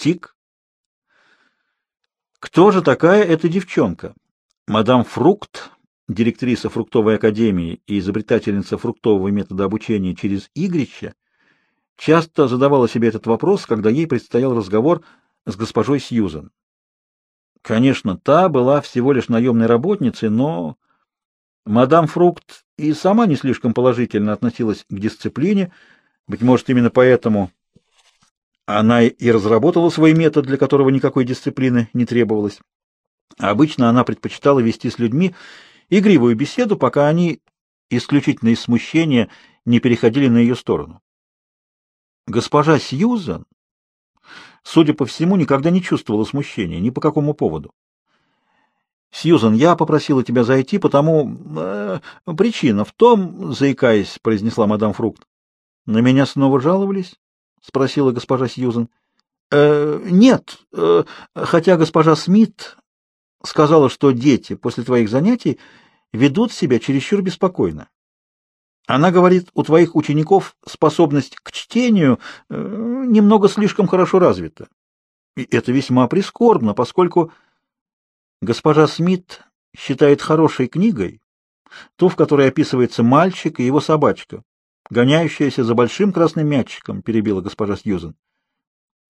Тик. Кто же такая эта девчонка? Мадам Фрукт, директриса фруктовой академии и изобретательница фруктового метода обучения через игрище, часто задавала себе этот вопрос, когда ей предстоял разговор с госпожой Сьюзен. Конечно, та была всего лишь наемной работницей, но мадам Фрукт и сама не слишком положительно относилась к дисциплине, быть может, именно поэтому она и разработала свой метод, для которого никакой дисциплины не требовалось. Обычно она предпочитала вести с людьми игривую беседу, пока они, исключительно из смущения, не переходили на ее сторону. Госпожа Сьюзан, судя по всему, никогда не чувствовала смущения ни по какому поводу. «Сьюзан, я попросила тебя зайти, потому... Э, причина в том, — заикаясь, — произнесла мадам Фрукт. — На меня снова жаловались? — спросила госпожа Сьюзан. «Э, — Нет, э, хотя госпожа Смит сказала, что дети после твоих занятий ведут себя чересчур беспокойно. Она говорит, у твоих учеников способность к чтению э, немного слишком хорошо развита. И это весьма прискорбно, поскольку госпожа Смит считает хорошей книгой ту, в которой описывается мальчик и его собачка, гоняющаяся за большим красным мячиком, перебила госпожа Сьюзен.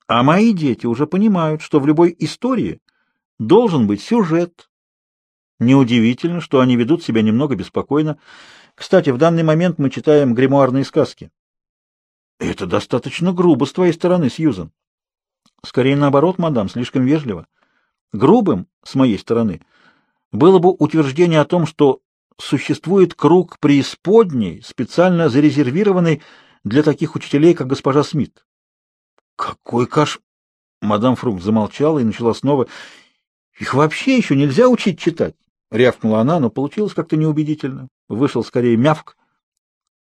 А мои дети уже понимают, что в любой истории должен быть сюжет. Неудивительно, что они ведут себя немного беспокойно. Кстати, в данный момент мы читаем гримуарные сказки. Это достаточно грубо с твоей стороны, Сьюзен. Скорее наоборот, мадам, слишком вежливо. Грубым, с моей стороны, было бы утверждение о том, что существует круг преисподней, специально зарезервированный для таких учителей, как госпожа Смит. Какой каш... Мадам Фрукт замолчала и начала снова. Их вообще еще нельзя учить читать. — рявкнула она, но получилось как-то неубедительно. Вышел скорее мявк.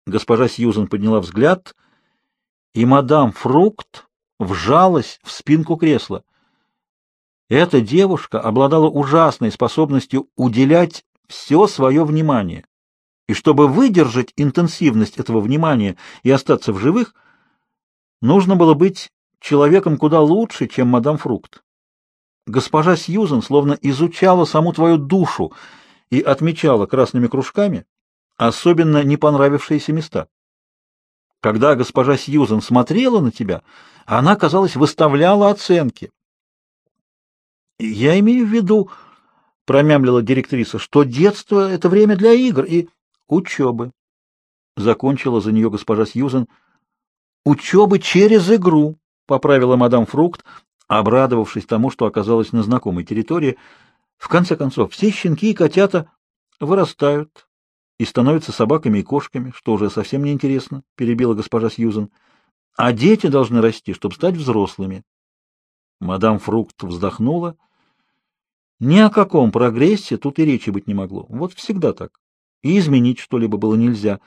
Госпожа Сьюзен подняла взгляд, и мадам Фрукт вжалась в спинку кресла. Эта девушка обладала ужасной способностью уделять все свое внимание. И чтобы выдержать интенсивность этого внимания и остаться в живых, нужно было быть человеком куда лучше, чем мадам Фрукт. Госпожа Сьюзен словно изучала саму твою душу и отмечала красными кружками особенно не понравившиеся места. Когда госпожа Сьюзен смотрела на тебя, она, казалось, выставляла оценки. «Я имею в виду, — промямлила директриса, — что детство — это время для игр и учебы. Закончила за нее госпожа Сьюзен. «Учебы через игру», — поправила мадам Фрукт, обрадовавшись тому, что оказалась на знакомой территории. В конце концов, все щенки и котята вырастают и становятся собаками и кошками, что уже совсем неинтересно, — перебила госпожа Сьюзен. А дети должны расти, чтобы стать взрослыми. Мадам Фрукт вздохнула. Ни о каком прогрессе тут и речи быть не могло. Вот всегда так. И изменить что-либо было нельзя.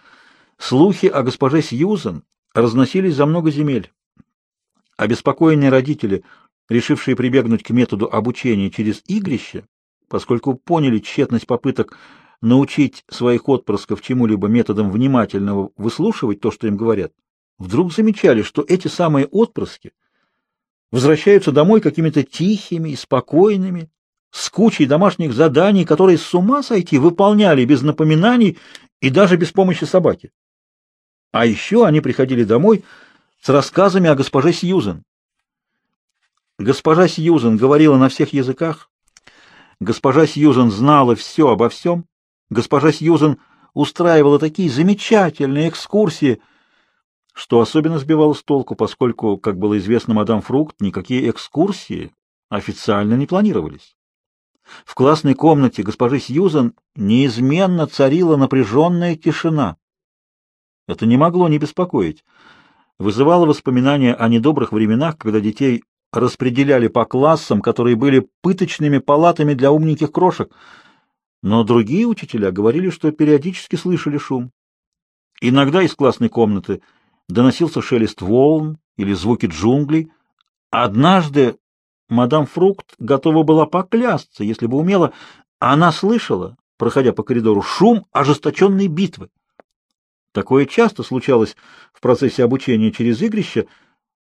Слухи о госпоже Сьюзен разносились за много земель. Обеспокоенные родители решившие прибегнуть к методу обучения через игрище, поскольку поняли тщетность попыток научить своих отпрысков чему-либо методом внимательного выслушивать то, что им говорят, вдруг замечали, что эти самые отпрыски возвращаются домой какими-то тихими и спокойными, с кучей домашних заданий, которые с ума сойти выполняли без напоминаний и даже без помощи собаки. А еще они приходили домой с рассказами о госпоже Сьюзен. Госпожа Сьюзен говорила на всех языках. Госпожа Сьюзен знала все обо всем. Госпожа Сьюзен устраивала такие замечательные экскурсии, что особенно сбивало с толку, поскольку, как было известно мадам Фрукт, никакие экскурсии официально не планировались. В классной комнате госпожи Сьюзен неизменно царила напряженная тишина. Это не могло не беспокоить. Вызывало воспоминания о недобрых временах, когда детей распределяли по классам, которые были пыточными палатами для умненьких крошек, но другие учителя говорили, что периодически слышали шум. Иногда из классной комнаты доносился шелест волн или звуки джунглей. Однажды мадам Фрукт готова была поклясться, если бы умела, она слышала, проходя по коридору, шум ожесточенной битвы. Такое часто случалось в процессе обучения через игрище,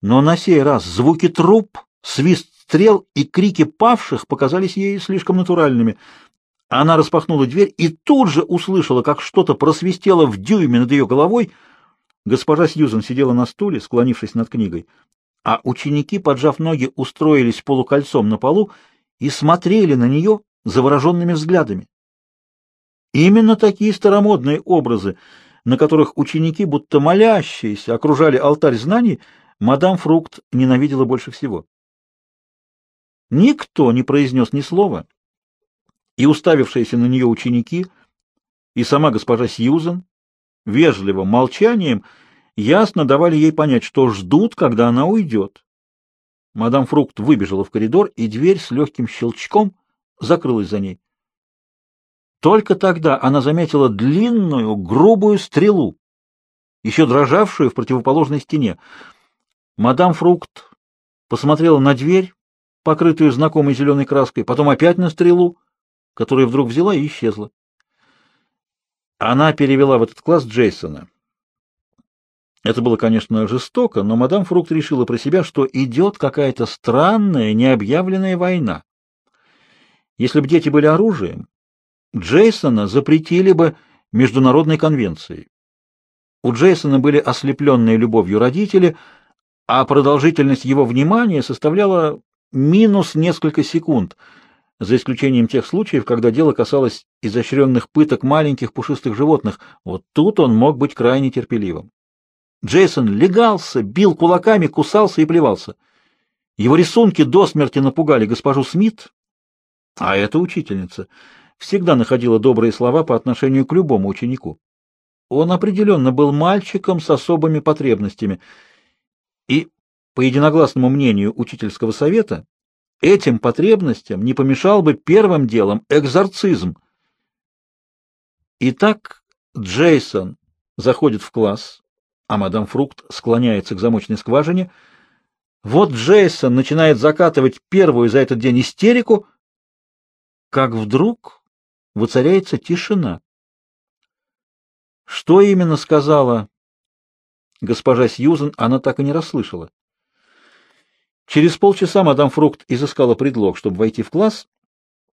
но на сей раз звуки труп Свист стрел и крики павших показались ей слишком натуральными. Она распахнула дверь и тут же услышала, как что-то просвистело в дюйме над ее головой. Госпожа Сьюзен сидела на стуле, склонившись над книгой, а ученики, поджав ноги, устроились полукольцом на полу и смотрели на нее завороженными взглядами. Именно такие старомодные образы, на которых ученики, будто молящиеся, окружали алтарь знаний, мадам Фрукт ненавидела больше всего. Никто не произнес ни слова, и уставившиеся на нее ученики, и сама госпожа Сьюзен, вежливым молчанием, ясно давали ей понять, что ждут, когда она уйдет. Мадам Фрукт выбежала в коридор, и дверь с легким щелчком закрылась за ней. Только тогда она заметила длинную, грубую стрелу, еще дрожавшую в противоположной стене. Мадам Фрукт посмотрела на дверь, покрытую знакомой зеленой краской, потом опять на стрелу, которая вдруг взяла и исчезла. Она перевела в этот класс Джейсона. Это было, конечно, жестоко, но мадам Фрукт решила про себя, что идет какая-то странная, необъявленная война. Если бы дети были оружием, Джейсона запретили бы международной конвенцией. У Джейсона были ослепленные любовью родители, а продолжительность его внимания составляла минус несколько секунд, за исключением тех случаев, когда дело касалось изощренных пыток маленьких пушистых животных. Вот тут он мог быть крайне терпеливым. Джейсон легался, бил кулаками, кусался и плевался. Его рисунки до смерти напугали госпожу Смит, а эта учительница всегда находила добрые слова по отношению к любому ученику. Он определенно был мальчиком с особыми потребностями, и, по единогласному мнению учительского совета, этим потребностям не помешал бы первым делом экзорцизм. Итак, Джейсон заходит в класс, а мадам Фрукт склоняется к замочной скважине. Вот Джейсон начинает закатывать первую за этот день истерику, как вдруг воцаряется тишина. Что именно сказала госпожа Сьюзен, она так и не расслышала. Через полчаса мадам Фрукт изыскала предлог, чтобы войти в класс,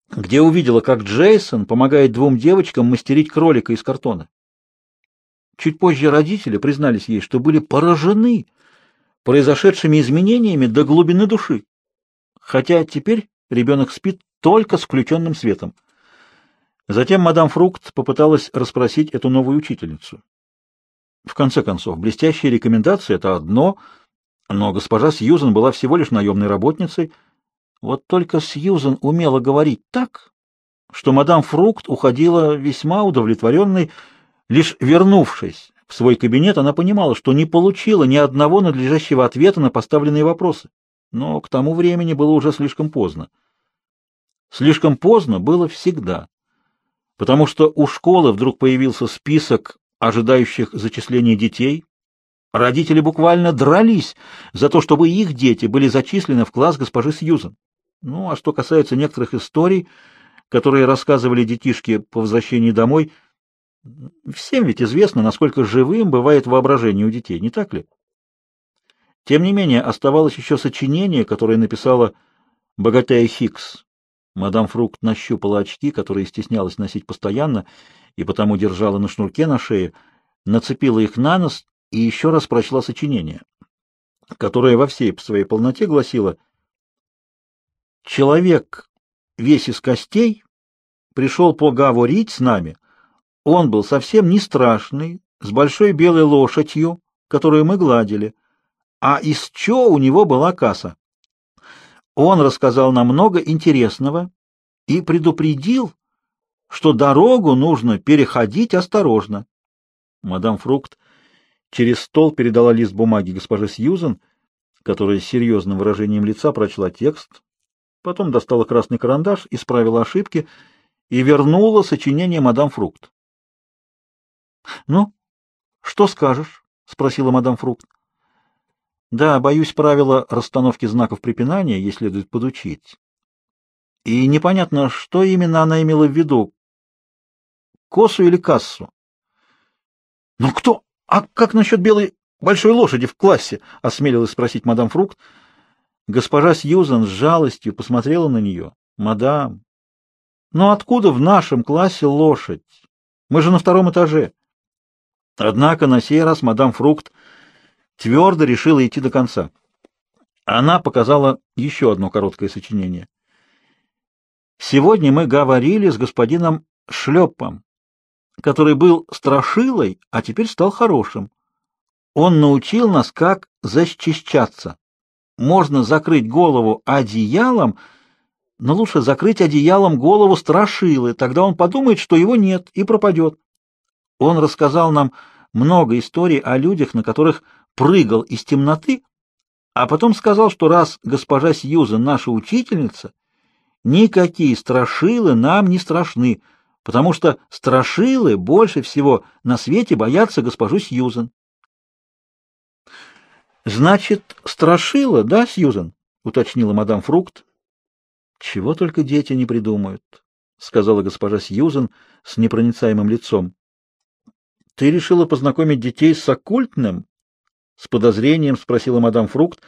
где увидела, как Джейсон помогает двум девочкам мастерить кролика из картона. Чуть позже родители признались ей, что были поражены произошедшими изменениями до глубины души, хотя теперь ребенок спит только с включенным светом. Затем мадам Фрукт попыталась расспросить эту новую учительницу. В конце концов, блестящие рекомендации — это одно, но госпожа Сьюзен была всего лишь наемной работницей. Вот только Сьюзен умела говорить так, что мадам Фрукт уходила весьма удовлетворенной, лишь вернувшись в свой кабинет, она понимала, что не получила ни одного надлежащего ответа на поставленные вопросы. Но к тому времени было уже слишком поздно. Слишком поздно было всегда, потому что у школы вдруг появился список ожидающих зачисления детей. Родители буквально дрались за то, чтобы их дети были зачислены в класс госпожи Сьюзен. Ну, а что касается некоторых историй, которые рассказывали детишки по возвращении домой, всем ведь известно, насколько живым бывает воображение у детей, не так ли? Тем не менее, оставалось еще сочинение, которое написала богатая Хикс, Мадам Фрукт нащупала очки, которые стеснялась носить постоянно, и потому держала на шнурке на шее, нацепила их на нос и еще раз прочла сочинение, которое во всей своей полноте гласило «Человек весь из костей пришел поговорить с нами. Он был совсем не страшный, с большой белой лошадью, которую мы гладили, а из чё у него была касса. Он рассказал нам много интересного и предупредил, что дорогу нужно переходить осторожно. Мадам Фрукт через стол передала лист бумаги госпоже Сьюзен, которая с серьезным выражением лица прочла текст, потом достала красный карандаш, исправила ошибки и вернула сочинение мадам Фрукт. — Ну, что скажешь? — спросила мадам Фрукт. Да, боюсь, правила расстановки знаков препинания ей следует подучить. И непонятно, что именно она имела в виду. Косу или кассу? «Ну кто? А как насчет белой большой лошади в классе? — осмелилась спросить мадам Фрукт. Госпожа Сьюзан с жалостью посмотрела на нее. «Мадам, ну откуда в нашем классе лошадь? Мы же на втором этаже». Однако на сей раз мадам Фрукт твердо решила идти до конца. Она показала еще одно короткое сочинение. «Сегодня мы говорили с господином Шлепом, который был страшилой, а теперь стал хорошим. Он научил нас, как защищаться. Можно закрыть голову одеялом, но лучше закрыть одеялом голову страшилы, тогда он подумает, что его нет, и пропадет. Он рассказал нам много историй о людях, на которых прыгал из темноты, а потом сказал, что раз госпожа Сьюзен наша учительница, никакие страшилы нам не страшны, потому что страшилы больше всего на свете боятся госпожу Сьюзен. Значит, страшила, да, Сьюзен? уточнила мадам Фрукт. Чего только дети не придумают, сказала госпожа Сьюзен с непроницаемым лицом. Ты решила познакомить детей с оккультным? с подозрением спросила мадам Фрукт.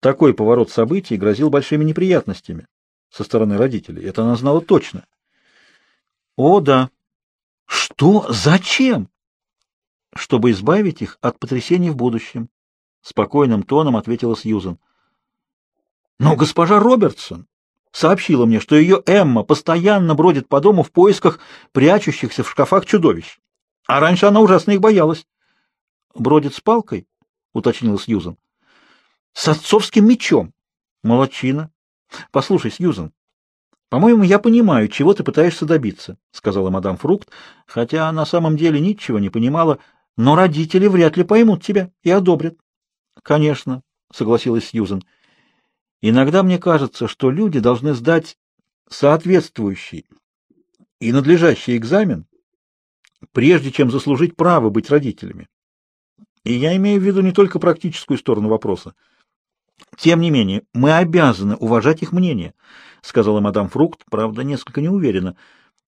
Такой поворот событий грозил большими неприятностями со стороны родителей. Это она знала точно. О, да. Что? Зачем? Чтобы избавить их от потрясений в будущем. Спокойным тоном ответила Сьюзен. Но госпожа Робертсон сообщила мне, что ее Эмма постоянно бродит по дому в поисках прячущихся в шкафах чудовищ. А раньше она ужасно их боялась. Бродит с палкой? уточнила Сьюзен. С отцовским мечом. Молодчина. Послушай, Сьюзен, по-моему, я понимаю, чего ты пытаешься добиться, сказала мадам Фрукт, хотя на самом деле ничего не понимала, но родители вряд ли поймут тебя и одобрят. Конечно, согласилась Сьюзен. Иногда мне кажется, что люди должны сдать соответствующий и надлежащий экзамен, прежде чем заслужить право быть родителями. И я имею в виду не только практическую сторону вопроса. Тем не менее, мы обязаны уважать их мнение, сказала мадам Фрукт, правда, несколько неуверенно,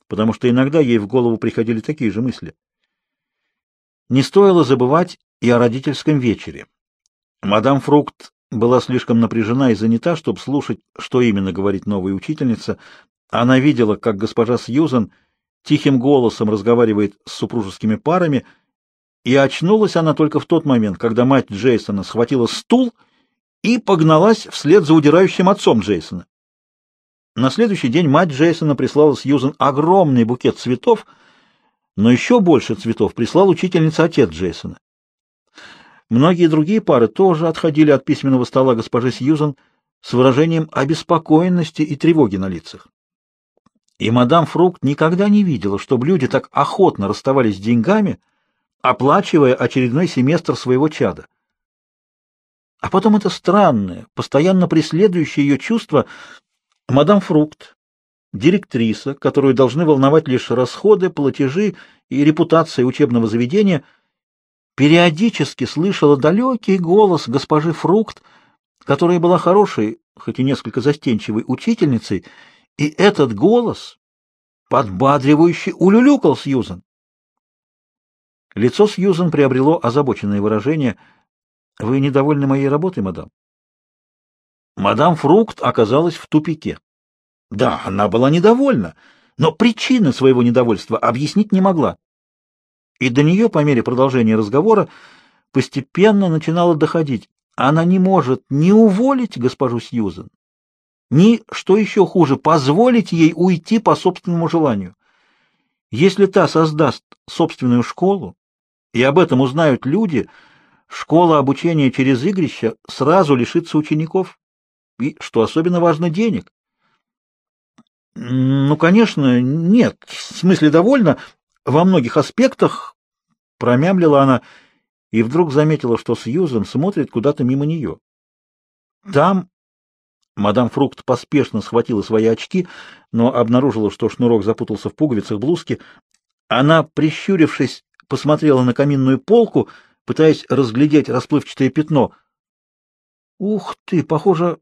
потому что иногда ей в голову приходили такие же мысли. Не стоило забывать и о родительском вечере. Мадам Фрукт была слишком напряжена и занята, чтобы слушать, что именно говорит новая учительница. Она видела, как госпожа Сьюзан тихим голосом разговаривает с супружескими парами, и очнулась она только в тот момент, когда мать Джейсона схватила стул и погналась вслед за удирающим отцом Джейсона. На следующий день мать Джейсона прислала Сьюзан огромный букет цветов, но еще больше цветов прислал учительница отец Джейсона. Многие другие пары тоже отходили от письменного стола госпожи Сьюзан с выражением обеспокоенности и тревоги на лицах. И мадам Фрукт никогда не видела, чтобы люди так охотно расставались с деньгами, оплачивая очередной семестр своего чада. А потом это странное, постоянно преследующее ее чувство мадам Фрукт, директриса, которую должны волновать лишь расходы, платежи и репутация учебного заведения – периодически слышала далекий голос госпожи Фрукт, которая была хорошей, хоть и несколько застенчивой учительницей, и этот голос подбадривающе улюлюкал Сьюзен. Лицо Сьюзен приобрело озабоченное выражение. «Вы недовольны моей работой, мадам?» Мадам Фрукт оказалась в тупике. Да, она была недовольна, но причины своего недовольства объяснить не могла и до нее по мере продолжения разговора постепенно начинало доходить. Она не может ни уволить госпожу Сьюзен, ни, что еще хуже, позволить ей уйти по собственному желанию. Если та создаст собственную школу, и об этом узнают люди, школа обучения через игрища сразу лишится учеников, и, что особенно важно, денег. Ну, конечно, нет, в смысле довольно, во многих аспектах, промямлила она и вдруг заметила, что Сьюзен смотрит куда-то мимо нее. Там мадам Фрукт поспешно схватила свои очки, но обнаружила, что шнурок запутался в пуговицах блузки. Она, прищурившись, посмотрела на каминную полку, пытаясь разглядеть расплывчатое пятно. «Ух ты, похоже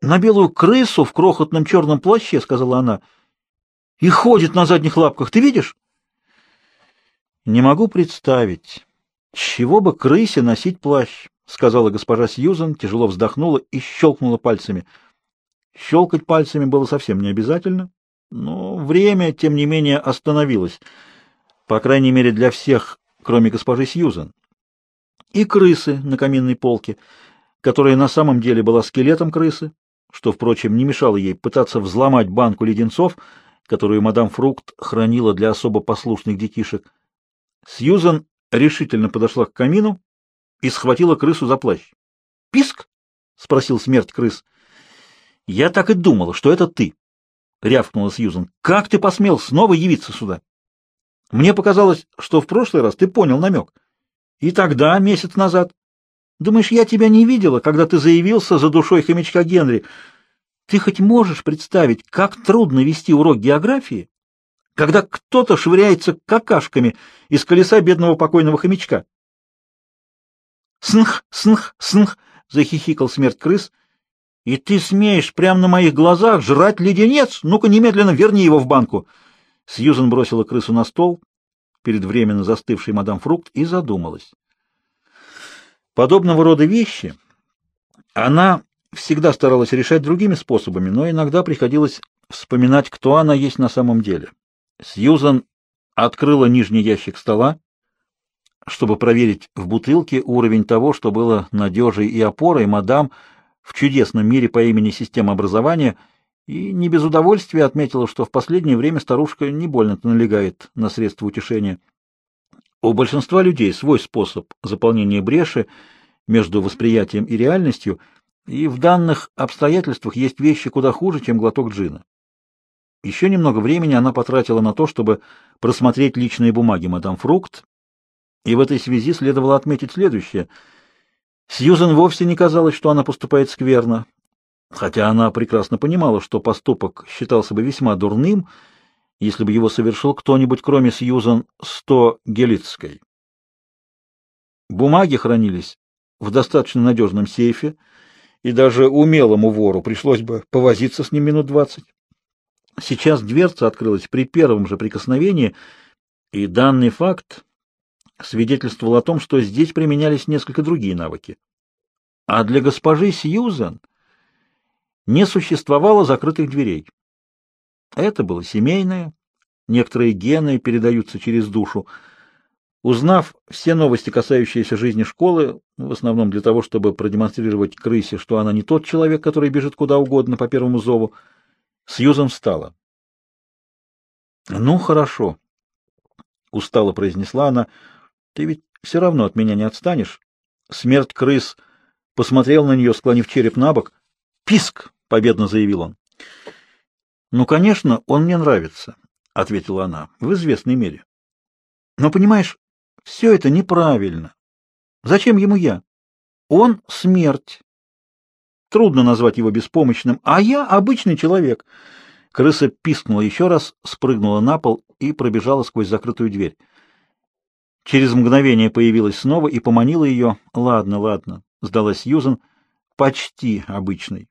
на белую крысу в крохотном черном плаще», — сказала она. «И ходит на задних лапках, ты видишь?» Не могу представить, чего бы крысе носить плащ, сказала госпожа Сьюзен, тяжело вздохнула и щелкнула пальцами. Щелкать пальцами было совсем не обязательно, но время, тем не менее, остановилось, по крайней мере, для всех, кроме госпожи Сьюзен. И крысы на каминной полке, которая на самом деле была скелетом крысы, что, впрочем, не мешало ей пытаться взломать банку леденцов, которую мадам Фрукт хранила для особо послушных детишек. Сьюзан решительно подошла к камину и схватила крысу за плащ. «Писк?» — спросил смерть крыс. «Я так и думала, что это ты», — рявкнула Сьюзан. «Как ты посмел снова явиться сюда? Мне показалось, что в прошлый раз ты понял намек. И тогда, месяц назад. Думаешь, я тебя не видела, когда ты заявился за душой хомячка Генри? Ты хоть можешь представить, как трудно вести урок географии, когда кто-то швыряется какашками из колеса бедного покойного хомячка? «Снх, снх, снх!» — захихикал смерть крыс. «И ты смеешь прямо на моих глазах жрать леденец? Ну-ка, немедленно верни его в банку!» Сьюзен бросила крысу на стол перед временно застывшей мадам Фрукт и задумалась. Подобного рода вещи она всегда старалась решать другими способами, но иногда приходилось вспоминать, кто она есть на самом деле. Сьюзан открыла нижний ящик стола, чтобы проверить в бутылке уровень того, что было надежей и опорой мадам в чудесном мире по имени система образования, и не без удовольствия отметила, что в последнее время старушка не больно-то налегает на средства утешения. У большинства людей свой способ заполнения бреши между восприятием и реальностью, и в данных обстоятельствах есть вещи куда хуже, чем глоток джина. Еще немного времени она потратила на то, чтобы просмотреть личные бумаги мадам Фрукт и в этой связи следовало отметить следующее. Сьюзен вовсе не казалось, что она поступает скверно, хотя она прекрасно понимала, что поступок считался бы весьма дурным, если бы его совершил кто-нибудь, кроме Сьюзен Сто Гелицкой. Бумаги хранились в достаточно надежном сейфе, и даже умелому вору пришлось бы повозиться с ним минут двадцать. Сейчас дверца открылась при первом же прикосновении, и данный факт свидетельствовал о том, что здесь применялись несколько другие навыки. А для госпожи Сьюзен не существовало закрытых дверей. Это было семейное, некоторые гены передаются через душу. Узнав все новости, касающиеся жизни школы, в основном для того, чтобы продемонстрировать крысе, что она не тот человек, который бежит куда угодно по первому зову, Сьюзен встала. «Ну, хорошо», — устало произнесла она, — ты ведь все равно от меня не отстанешь. Смерть крыс посмотрел на нее, склонив череп на бок. «Писк!» — победно заявил он. «Ну, конечно, он мне нравится», — ответила она, — «в известной мере. Но, понимаешь, все это неправильно. Зачем ему я? Он — смерть. Трудно назвать его беспомощным, а я — обычный человек». Крыса пискнула еще раз, спрыгнула на пол и пробежала сквозь закрытую дверь. Через мгновение появилась снова и поманила ее. «Ладно, ладно», — сдалась Юзан, — «почти обычный».